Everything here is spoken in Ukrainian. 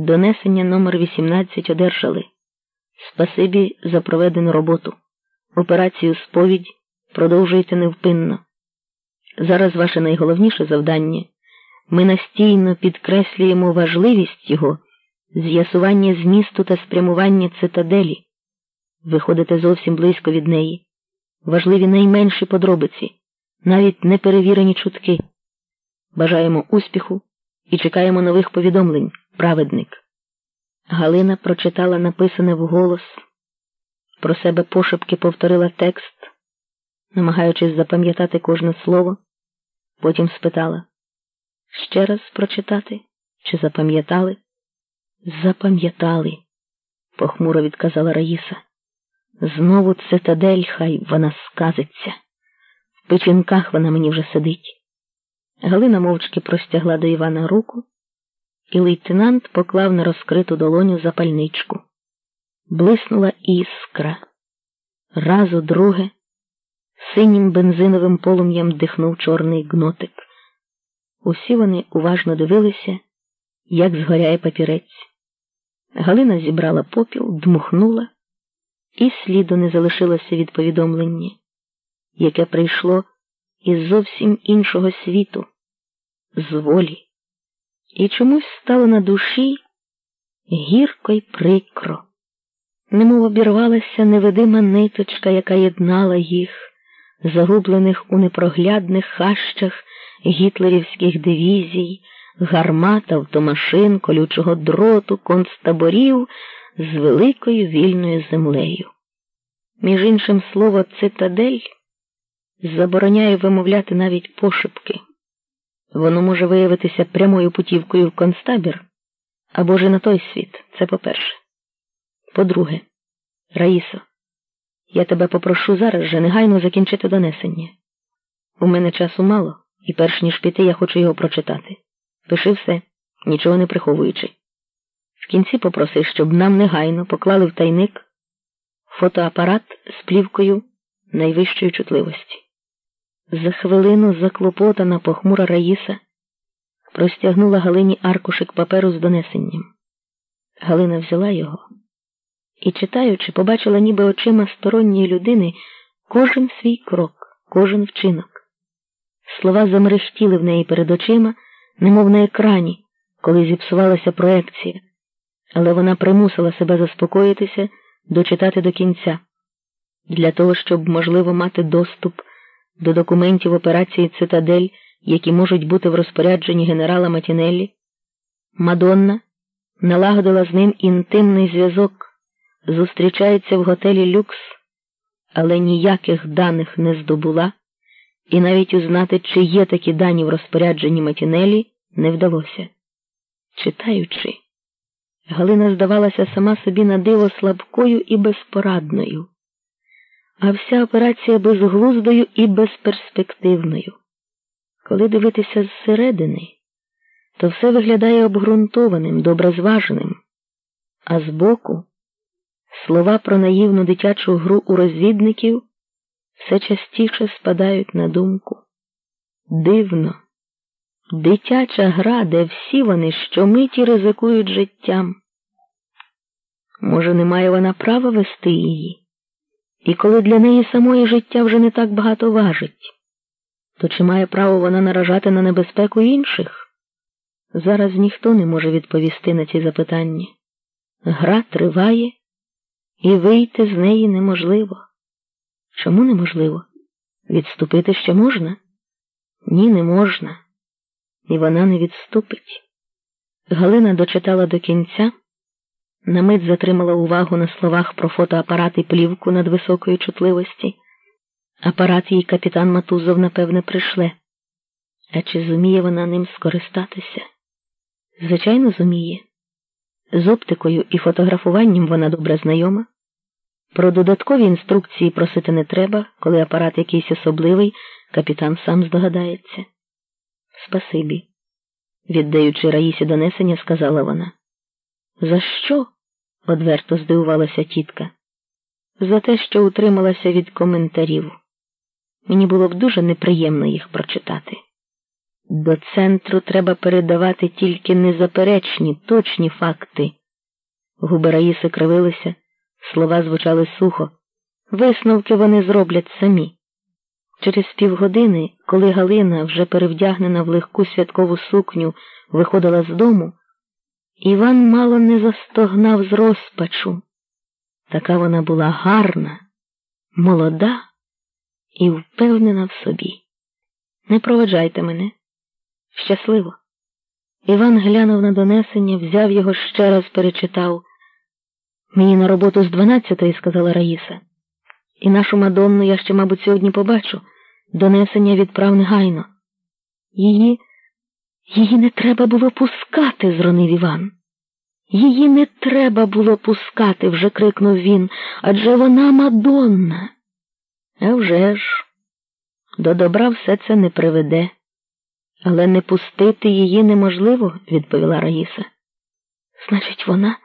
Донесення номер 18 одержали. Спасибі за проведену роботу. Операцію сповідь продовжуйте невпинно. Зараз ваше найголовніше завдання. Ми настійно підкреслюємо важливість його, з'ясування змісту та спрямування цитаделі. Виходите зовсім близько від неї. Важливі найменші подробиці, навіть неперевірені чутки. Бажаємо успіху і чекаємо нових повідомлень, праведник. Галина прочитала написане вголос, про себе пошепки повторила текст, намагаючись запам'ятати кожне слово, потім спитала ще раз прочитати, чи запам'ятали? Запам'ятали, похмуро відказала Раїса. Знову цитадель, хай вона сказиться. В печінках вона мені вже сидить. Галина мовчки простягла до Івана руку, і лейтенант поклав на розкриту долоню запальничку. Блиснула іскра. Разу друге, синім бензиновим полум'ям дихнув чорний гнотик. Усі вони уважно дивилися, як згоряє папірець. Галина зібрала попіл, дмухнула, і сліду не залишилося від повідомлення, яке прийшло із зовсім іншого світу, з волі, і чомусь стало на душі гірко й прикро, немов обірвалася невидима ниточка, яка єднала їх, загублених у непроглядних хащах гітлерівських дивізій, гармат, автомашин, колючого дроту, концтаборів з великою вільною землею. Між іншим слово цитадель забороняє вимовляти навіть пошепки. Воно може виявитися прямою путівкою в концтабір або ж на той світ, це по-перше. По-друге, Раїсо, я тебе попрошу зараз же негайно закінчити донесення. У мене часу мало, і перш ніж піти, я хочу його прочитати. Пиши все, нічого не приховуючи. В кінці попроси, щоб нам негайно поклали в тайник фотоапарат з плівкою найвищої чутливості. За хвилину заклопотана похмура Раїса простягнула Галині аркушик паперу з донесенням. Галина взяла його і, читаючи, побачила ніби очима сторонньої людини кожен свій крок, кожен вчинок. Слова замерехтіли в неї перед очима, немов на екрані, коли зіпсувалася проекція, але вона примусила себе заспокоїтися, дочитати до кінця, для того, щоб, можливо, мати доступ до документів операції Цитадель, які можуть бути в розпорядженні генерала Матінеллі. Мадонна налагодила з ним інтимний зв'язок, зустрічається в готелі Люкс, але ніяких даних не здобула і навіть узнати, чи є такі дані в розпорядженні Матінелі, не вдалося. Читаючи, Галина здавалася сама собі на диво слабкою і безпорадною, а вся операція безглуздою і безперспективною. Коли дивитися зсередини, то все виглядає обґрунтованим, добре зваженим, а збоку слова про наївну дитячу гру у розвідників все частіше спадають на думку. Дивно, дитяча гра, де всі вони щомиті ризикують життям. Може, не має вона права вести її, і коли для неї самої життя вже не так багато важить, то чи має право вона наражати на небезпеку інших? Зараз ніхто не може відповісти на ці запитання. Гра триває, і вийти з неї неможливо. Чому неможливо? Відступити ще можна? Ні, не можна. І вона не відступить. Галина дочитала до кінця, на мить затримала увагу на словах про фотоапарат і плівку надвисокої чутливості. Апарат їй капітан Матузов, напевне, пришле. А чи зуміє вона ним скористатися? Звичайно, зуміє. З оптикою і фотографуванням вона добре знайома. Про додаткові інструкції просити не треба, коли апарат якийсь особливий, капітан сам здогадається. Спасибі, віддаючи Раїсі донесення, сказала вона. За що? одверто здивувалася тітка. За те, що утрималася від коментарів. Мені було б дуже неприємно їх прочитати. До центру треба передавати тільки незаперечні, точні факти. Губи Раїси кривилися, слова звучали сухо. Висновки вони зроблять самі. Через півгодини, коли Галина, вже перевдягнена в легку святкову сукню, виходила з дому, Іван мало не застогнав з розпачу. Така вона була гарна, молода і впевнена в собі. Не проведжайте мене. Щасливо. Іван глянув на донесення, взяв його ще раз перечитав. Мені на роботу з дванадцятої, сказала Раїса. І нашу Мадонну я ще, мабуть, сьогодні побачу. Донесення відправ негайно. Її, її не треба було пускати, зронив Іван. Її не треба було пускати, вже крикнув він, адже вона Мадонна. А вже ж, до добра все це не приведе. Але не пустити її неможливо, відповіла Раїса. Значить, вона.